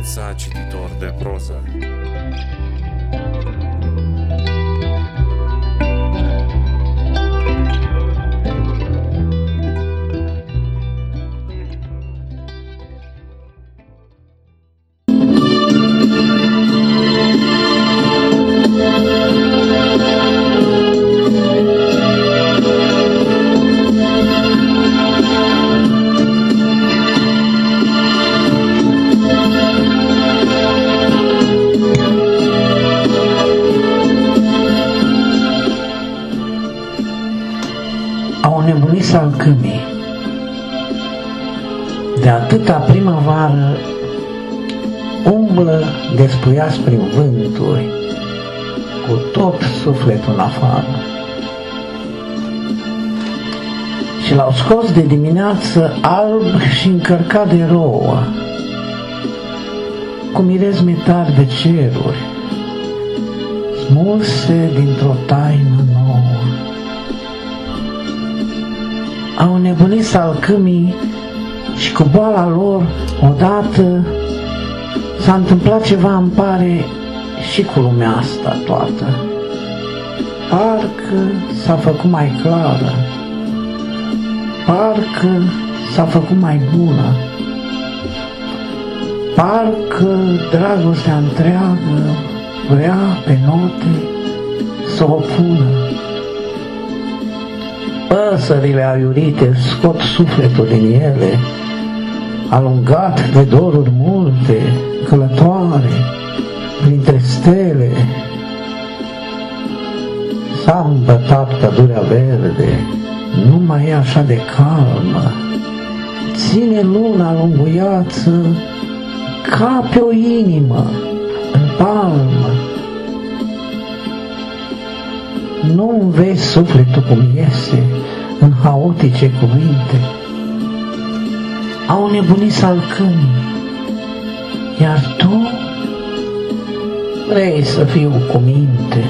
Renunța cititor de proză. Au nebunit salcâmii. De atâta primăvară umblă despuiați prin vânturi, cu tot sufletul în afară. Și l-au scos de dimineață alb și încărcat de rouă, cu mirezme tari de ceruri, smulse dintr-o taină nouă au nebunit salcâmii și cu boala lor odată s-a întâmplat ceva, îmi pare, și cu lumea asta toată. Parcă s-a făcut mai clară, parcă s-a făcut mai bună, parcă dragostea întreagă vrea pe note să o pună. Păsările aiurite scot sufletul din ele, alungat de doruri multe, călătoare, printre stele. S-a îmbătat pădurea verde, nu mai e așa de calmă. Ține luna lunguiață ca pe o inimă în palmă. Nu vezi sufletul cum iese în haotice cuvinte. Au nebunit salcâmii, iar tu vrei să fiu cu minte.